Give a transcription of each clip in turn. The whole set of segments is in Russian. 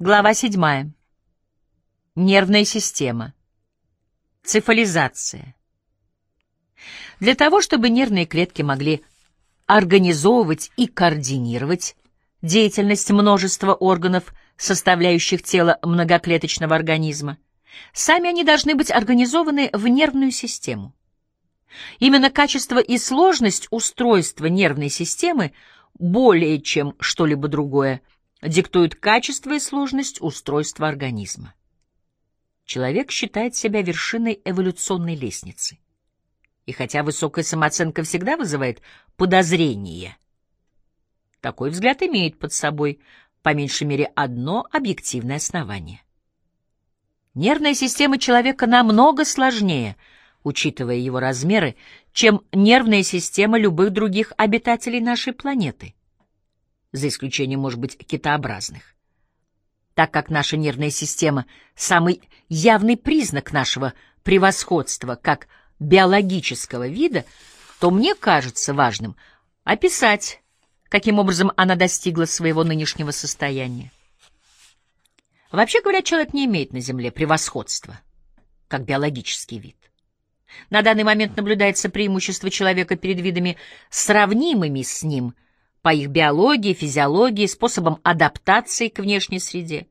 Глава 7. Нервная система. Цифализация. Для того, чтобы нервные клетки могли организовывать и координировать деятельность множества органов, составляющих тело многоклеточного организма, сами они должны быть организованы в нервную систему. Именно качество и сложность устройства нервной системы более чем что-либо другое – диктуют качество и сложность устройства организма. Человек считает себя вершиной эволюционной лестницы. И хотя высокая самооценка всегда вызывает подозрение, такой взгляд имеет под собой по меньшей мере одно объективное основание. Нервная система человека намного сложнее, учитывая его размеры, чем нервная система любых других обитателей нашей планеты за исключением, может быть, китообразных. Так как наша нервная система — самый явный признак нашего превосходства как биологического вида, то мне кажется важным описать, каким образом она достигла своего нынешнего состояния. Вообще говоря, человек не имеет на Земле превосходства, как биологический вид. На данный момент наблюдается преимущество человека перед видами, сравнимыми с ним – по их биологии, физиологии, способам адаптации к внешней среде.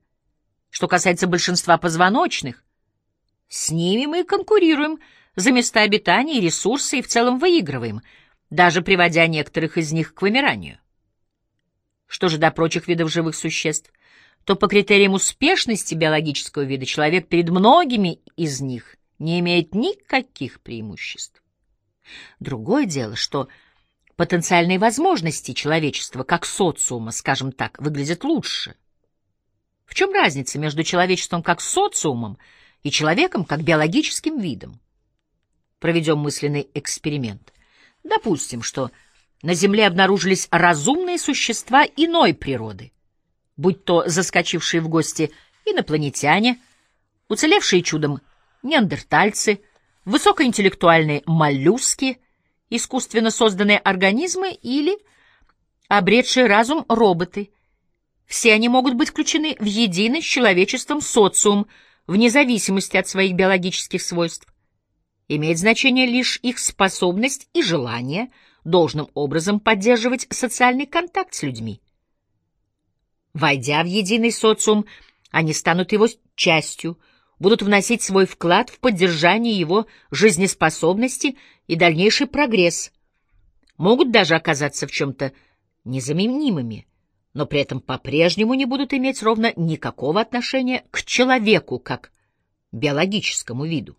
Что касается большинства позвоночных, с ними мы конкурируем за места обитания и ресурсы и в целом выигрываем, даже приводя некоторых из них к вымиранию. Что же до прочих видов живых существ, то по критериям успешности биологического вида человек перед многими из них не имеет никаких преимуществ. Другое дело, что потенциальные возможности человечества как социума, скажем так, выглядят лучше. В чем разница между человечеством как социумом и человеком как биологическим видом? Проведем мысленный эксперимент. Допустим, что на Земле обнаружились разумные существа иной природы, будь то заскочившие в гости инопланетяне, уцелевшие чудом неандертальцы, высокоинтеллектуальные моллюски — искусственно созданные организмы или обретшие разум роботы. Все они могут быть включены в единый с человечеством социум, вне зависимости от своих биологических свойств. Имеет значение лишь их способность и желание должным образом поддерживать социальный контакт с людьми. Войдя в единый социум, они станут его частью – будут вносить свой вклад в поддержание его жизнеспособности и дальнейший прогресс, могут даже оказаться в чем-то незаменимыми, но при этом по-прежнему не будут иметь ровно никакого отношения к человеку как биологическому виду.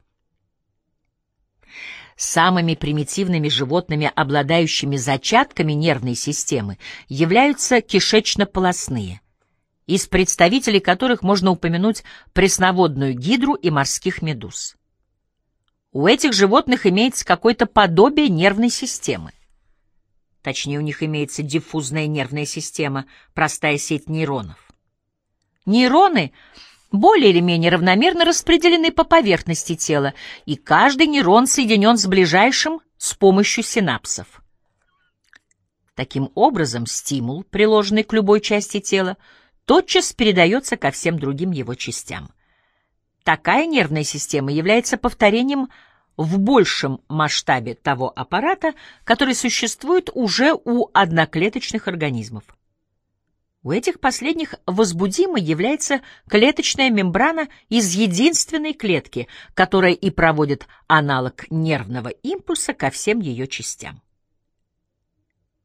Самыми примитивными животными, обладающими зачатками нервной системы, являются кишечно-полосные – из представителей которых можно упомянуть пресноводную гидру и морских медуз. У этих животных имеется какое-то подобие нервной системы. Точнее, у них имеется диффузная нервная система, простая сеть нейронов. Нейроны более или менее равномерно распределены по поверхности тела, и каждый нейрон соединен с ближайшим с помощью синапсов. Таким образом, стимул, приложенный к любой части тела, тотчас передается ко всем другим его частям. Такая нервная система является повторением в большем масштабе того аппарата, который существует уже у одноклеточных организмов. У этих последних возбудимой является клеточная мембрана из единственной клетки, которая и проводит аналог нервного импульса ко всем ее частям.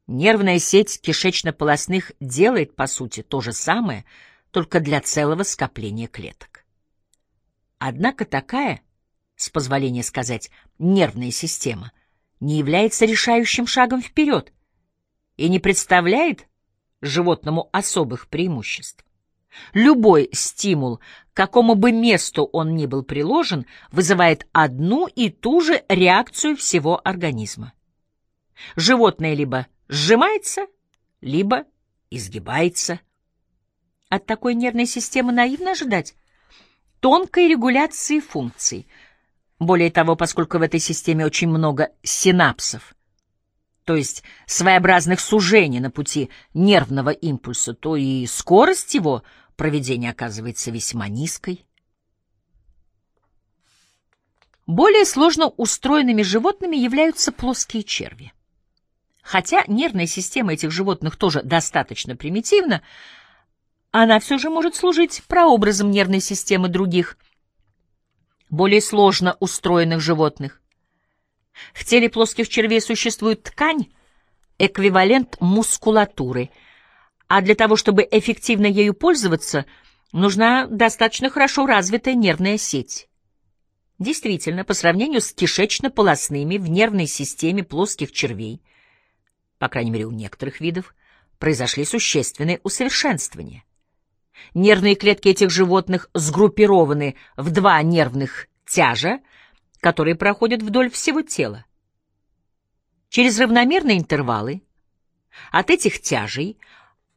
Нервная сеть кишечно-полосных делает, по сути, то же самое, только для целого скопления клеток. Однако такая, с позволения сказать, нервная система не является решающим шагом вперед и не представляет животному особых преимуществ. Любой стимул, к какому бы месту он ни был приложен, вызывает одну и ту же реакцию всего организма. Животное либо сжимается, либо изгибается. От такой нервной системы наивно ожидать тонкой регуляции функций. Более того, поскольку в этой системе очень много синапсов, то есть своеобразных сужений на пути нервного импульса, то и скорость его проведение оказывается весьма низкой. Более сложно устроенными животными являются плоские черви. Хотя нервная система этих животных тоже достаточно примитивна, она все же может служить прообразом нервной системы других, более сложно устроенных животных. В теле плоских червей существует ткань, эквивалент мускулатуры, а для того, чтобы эффективно ею пользоваться, нужна достаточно хорошо развитая нервная сеть. Действительно, по сравнению с кишечно-полосными в нервной системе плоских червей, по крайней мере у некоторых видов, произошли существенные усовершенствования. Нервные клетки этих животных сгруппированы в два нервных тяжа, которые проходят вдоль всего тела. Через равномерные интервалы от этих тяжей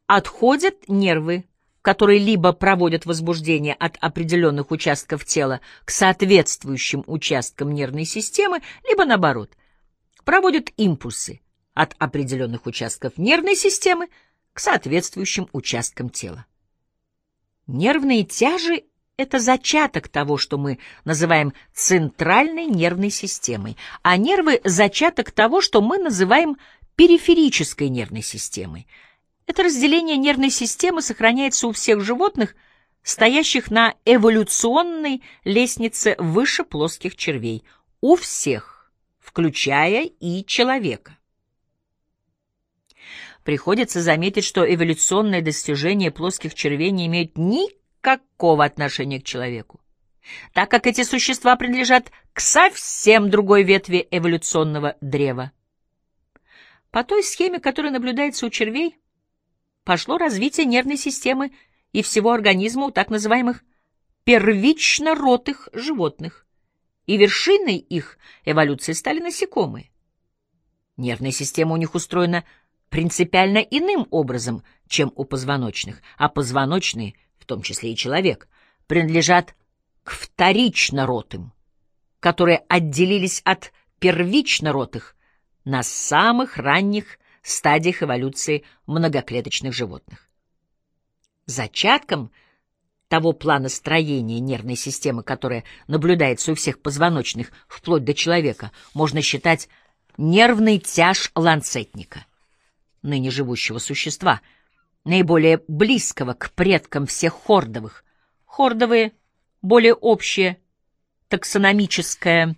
отходят нервы, которые либо проводят возбуждение от определенных участков тела к соответствующим участкам нервной системы, либо наоборот, проводят импульсы от определенных участков нервной системы к соответствующим участкам тела. Нервные тяжи — это зачаток того, что мы называем центральной нервной системой, а нервы — зачаток того, что мы называем периферической нервной системой. Это разделение нервной системы сохраняется у всех животных, стоящих на эволюционной лестнице выше плоских червей. У всех, включая и человека. Приходится заметить, что эволюционные достижения плоских червей не имеют никакого отношения к человеку, так как эти существа принадлежат к совсем другой ветви эволюционного древа. По той схеме, которая наблюдается у червей, пошло развитие нервной системы и всего организма у так называемых первично-ротых животных, и вершиной их эволюции стали насекомые. Нервная система у них устроена принципиально иным образом, чем у позвоночных, а позвоночные, в том числе и человек, принадлежат к вторично-ротым, которые отделились от первично-ротых на самых ранних стадиях эволюции многоклеточных животных. Зачатком того плана строения нервной системы, которая наблюдается у всех позвоночных вплоть до человека, можно считать нервный тяж ланцетника — ныне живущего существа, наиболее близкого к предкам всех хордовых. Хордовые — более общая таксономическая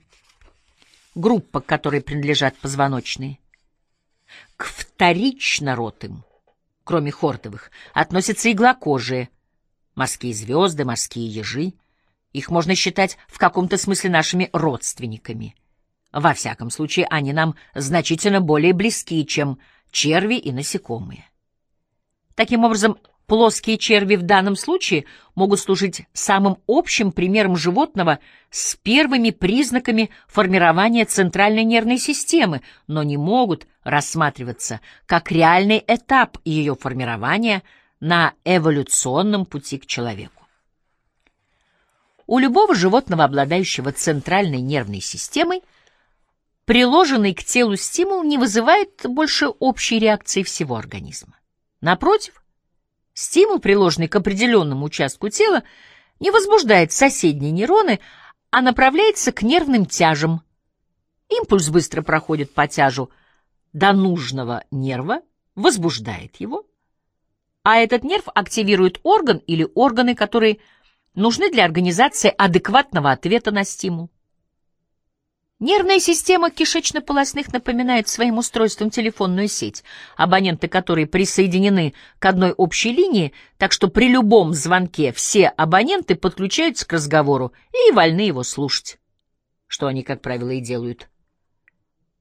группа, к которой принадлежат позвоночные. К вторично-ротым, кроме хордовых, относятся иглокожие, морские звезды, морские ежи. Их можно считать в каком-то смысле нашими родственниками. Во всяком случае, они нам значительно более близки, чем черви и насекомые. Таким образом, плоские черви в данном случае могут служить самым общим примером животного с первыми признаками формирования центральной нервной системы, но не могут рассматриваться как реальный этап ее формирования на эволюционном пути к человеку. У любого животного, обладающего центральной нервной системой, приложенный к телу стимул не вызывает больше общей реакции всего организма. Напротив, стимул, приложенный к определенному участку тела, не возбуждает соседние нейроны, а направляется к нервным тяжам. Импульс быстро проходит по тяжу до нужного нерва, возбуждает его, а этот нерв активирует орган или органы, которые нужны для организации адекватного ответа на стимул. Нервная система кишечно-полосных напоминает своим устройством телефонную сеть, абоненты которой присоединены к одной общей линии, так что при любом звонке все абоненты подключаются к разговору и вольны его слушать, что они, как правило, и делают.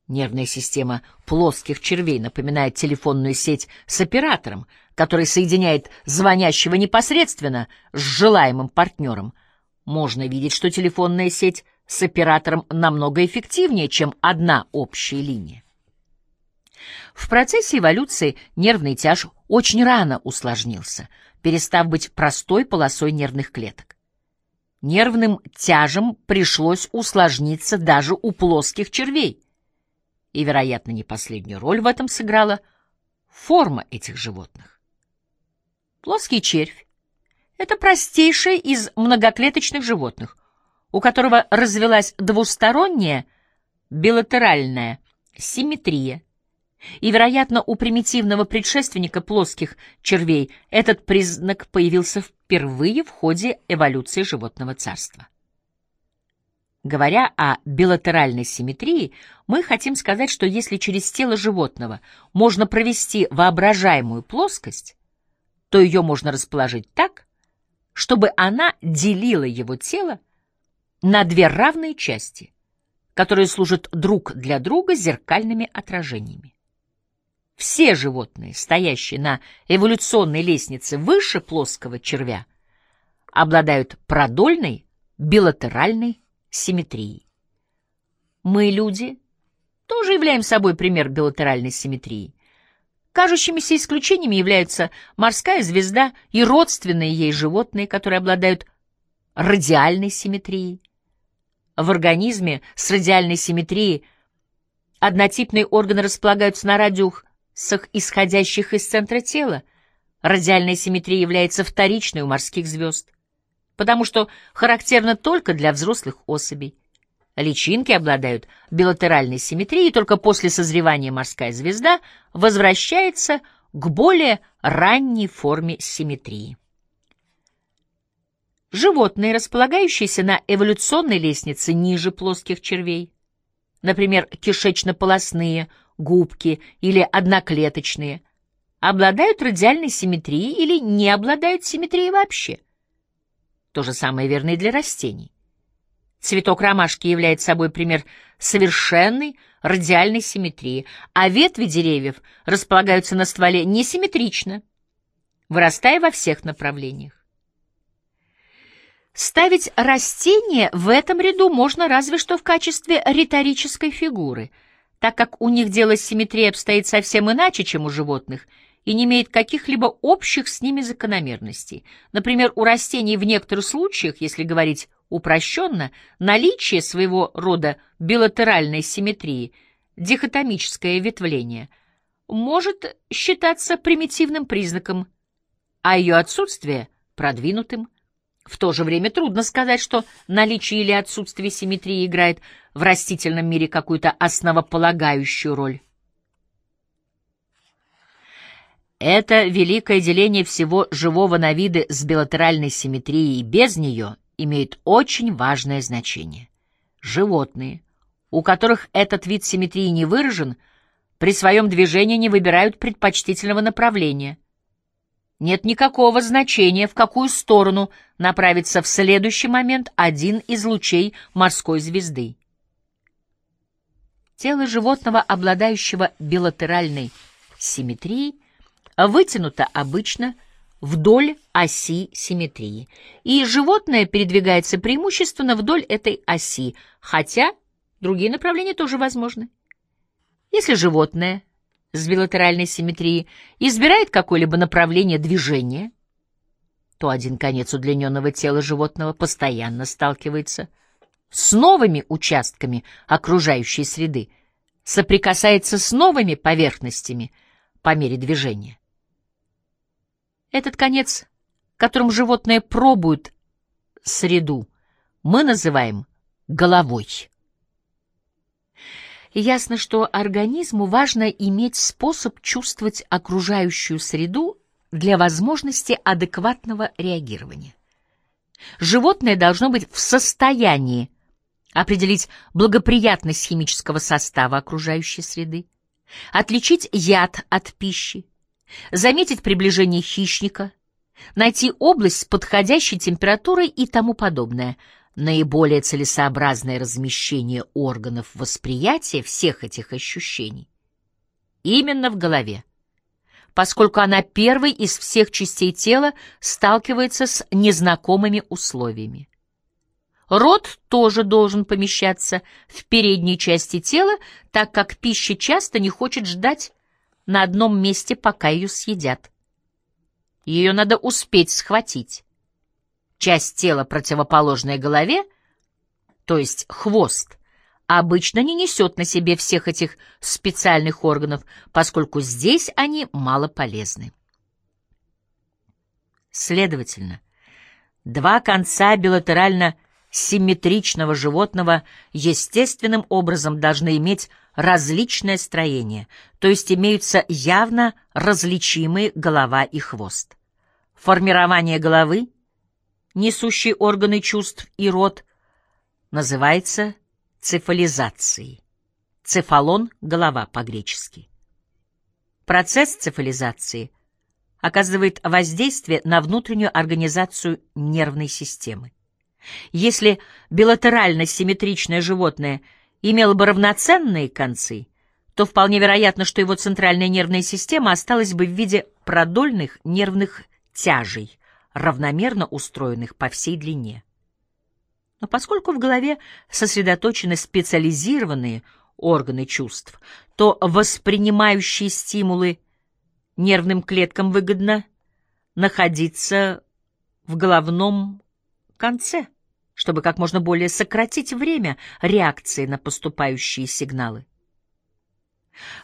Нервная система плоских червей напоминает телефонную сеть с оператором, который соединяет звонящего непосредственно с желаемым партнером. Можно видеть, что телефонная сеть — с оператором намного эффективнее, чем одна общая линия. В процессе эволюции нервный тяж очень рано усложнился, перестав быть простой полосой нервных клеток. Нервным тяжем пришлось усложниться даже у плоских червей, и, вероятно, не последнюю роль в этом сыграла форма этих животных. Плоский червь Это простейшее из многоклеточных животных, у которого развелась двусторонняя билатеральная симметрия. И, вероятно, у примитивного предшественника плоских червей этот признак появился впервые в ходе эволюции животного царства. Говоря о билатеральной симметрии, мы хотим сказать, что если через тело животного можно провести воображаемую плоскость, то ее можно расположить так, чтобы она делила его тело на две равные части, которые служат друг для друга зеркальными отражениями. Все животные, стоящие на эволюционной лестнице выше плоского червя, обладают продольной билатеральной симметрией. Мы, люди, тоже являем собой пример билатеральной симметрии. Кажущимися исключениями являются морская звезда и родственные ей животные, которые обладают радиальной симметрией. В организме с радиальной симметрией однотипные органы располагаются на радиусах, исходящих из центра тела. Радиальная симметрия является вторичной у морских звезд, потому что характерна только для взрослых особей. Личинки обладают билатеральной симметрией, и только после созревания морская звезда возвращается к более ранней форме симметрии. Животные, располагающиеся на эволюционной лестнице ниже плоских червей, например, кишечно-полосные, губки или одноклеточные, обладают радиальной симметрией или не обладают симметрией вообще. То же самое верно и для растений. Цветок ромашки является собой пример совершенной радиальной симметрии, а ветви деревьев располагаются на стволе несимметрично, вырастая во всех направлениях. Ставить растения в этом ряду можно разве что в качестве риторической фигуры, так как у них дело с симметрией обстоит совсем иначе, чем у животных, и не имеет каких-либо общих с ними закономерностей. Например, у растений в некоторых случаях, если говорить Упрощенно, наличие своего рода билатеральной симметрии, дихотомическое ветвление, может считаться примитивным признаком, а ее отсутствие — продвинутым. В то же время трудно сказать, что наличие или отсутствие симметрии играет в растительном мире какую-то основополагающую роль. Это великое деление всего живого на виды с билатеральной симметрией и без нее — имеют очень важное значение. Животные, у которых этот вид симметрии не выражен, при своем движении не выбирают предпочтительного направления. Нет никакого значения, в какую сторону направится в следующий момент один из лучей морской звезды. Тело животного, обладающего билатеральной симметрией, вытянуто обычно – вдоль оси симметрии, и животное передвигается преимущественно вдоль этой оси, хотя другие направления тоже возможны. Если животное с билатеральной симметрией избирает какое-либо направление движения, то один конец удлиненного тела животного постоянно сталкивается с новыми участками окружающей среды, соприкасается с новыми поверхностями по мере движения. Этот конец, которым животное пробует среду, мы называем головой. Ясно, что организму важно иметь способ чувствовать окружающую среду для возможности адекватного реагирования. Животное должно быть в состоянии определить благоприятность химического состава окружающей среды, отличить яд от пищи, заметить приближение хищника, найти область с подходящей температурой и тому подобное. Наиболее целесообразное размещение органов восприятия всех этих ощущений именно в голове, поскольку она первой из всех частей тела сталкивается с незнакомыми условиями. Рот тоже должен помещаться в передней части тела, так как пища часто не хочет ждать на одном месте, пока ее съедят. Ее надо успеть схватить. Часть тела, противоположная голове, то есть хвост, обычно не несет на себе всех этих специальных органов, поскольку здесь они мало полезны. Следовательно, Два конца билатерально симметричного животного естественным образом должны иметь различное строение, то есть имеются явно различимые голова и хвост. Формирование головы, несущие органы чувств и рот, называется цефализацией. Цефалон — голова по-гречески. Процесс цефализации оказывает воздействие на внутреннюю организацию нервной системы. Если билатерально-симметричное животное имело бы равноценные концы, то вполне вероятно, что его центральная нервная система осталась бы в виде продольных нервных тяжей, равномерно устроенных по всей длине. Но поскольку в голове сосредоточены специализированные органы чувств, то воспринимающие стимулы нервным клеткам выгодно находиться в головном конце чтобы как можно более сократить время реакции на поступающие сигналы.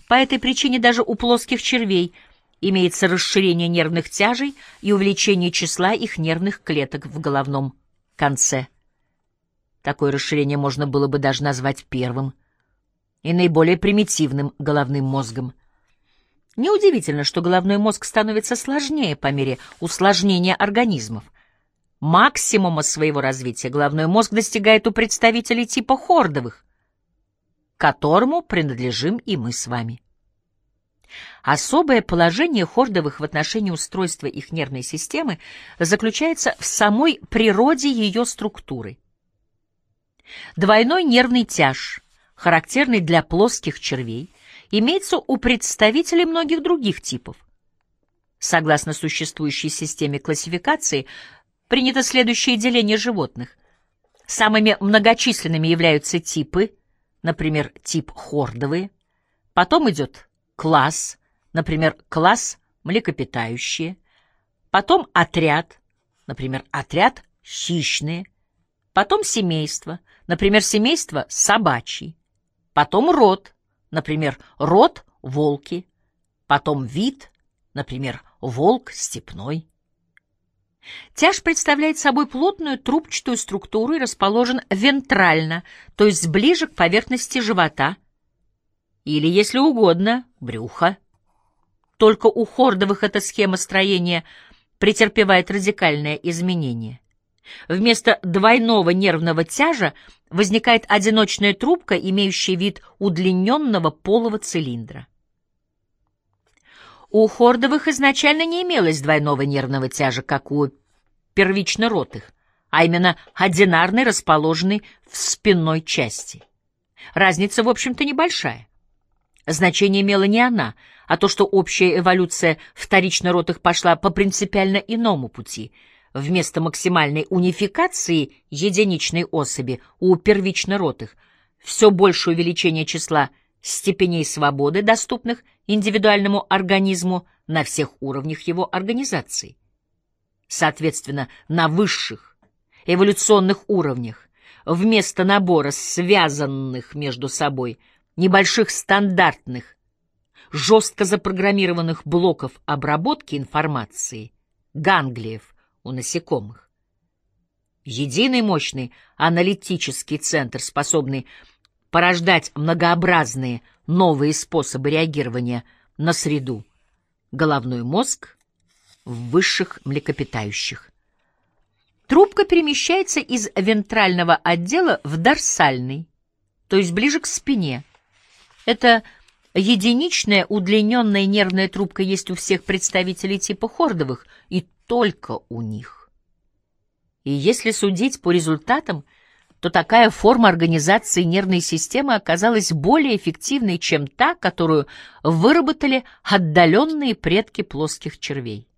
По этой причине даже у плоских червей имеется расширение нервных тяжей и увеличение числа их нервных клеток в головном конце. Такое расширение можно было бы даже назвать первым и наиболее примитивным головным мозгом. Неудивительно, что головной мозг становится сложнее по мере усложнения организмов. Максимума своего развития головной мозг достигает у представителей типа хордовых, которому принадлежим и мы с вами. Особое положение хордовых в отношении устройства их нервной системы заключается в самой природе ее структуры. Двойной нервный тяж, характерный для плоских червей, имеется у представителей многих других типов. Согласно существующей системе классификации, принято следующее деление животных. Самыми многочисленными являются типы, например, тип хордовые. Потом идет класс, например, класс млекопитающие. Потом отряд, например, отряд хищные. Потом семейство, например, семейство собачьи. Потом род, например, род волки. Потом вид, например, волк степной. Тяж представляет собой плотную трубчатую структуру и расположен вентрально, то есть ближе к поверхности живота, или, если угодно, брюха. Только у хордовых эта схема строения претерпевает радикальное изменение. Вместо двойного нервного тяжа возникает одиночная трубка, имеющая вид удлиненного полого цилиндра. У хордовых изначально не имелось двойного нервного тяжа, как у первично-ротых, а именно одинарный, расположенный в спинной части. Разница, в общем-то, небольшая. Значение имела не она, а то, что общая эволюция вторично-ротых пошла по принципиально иному пути. Вместо максимальной унификации единичной особи у первично-ротых все большее увеличение числа степеней свободы, доступных индивидуальному организму на всех уровнях его организации. Соответственно, на высших эволюционных уровнях вместо набора связанных между собой небольших стандартных, жестко запрограммированных блоков обработки информации, ганглиев у насекомых, единый мощный аналитический центр, способный порождать многообразные новые способы реагирования на среду, головной мозг в высших млекопитающих. Трубка перемещается из вентрального отдела в дорсальный, то есть ближе к спине. Это единичная удлиненная нервная трубка есть у всех представителей типа хордовых, и только у них. И если судить по результатам, то такая форма организации нервной системы оказалась более эффективной, чем та, которую выработали отдаленные предки плоских червей.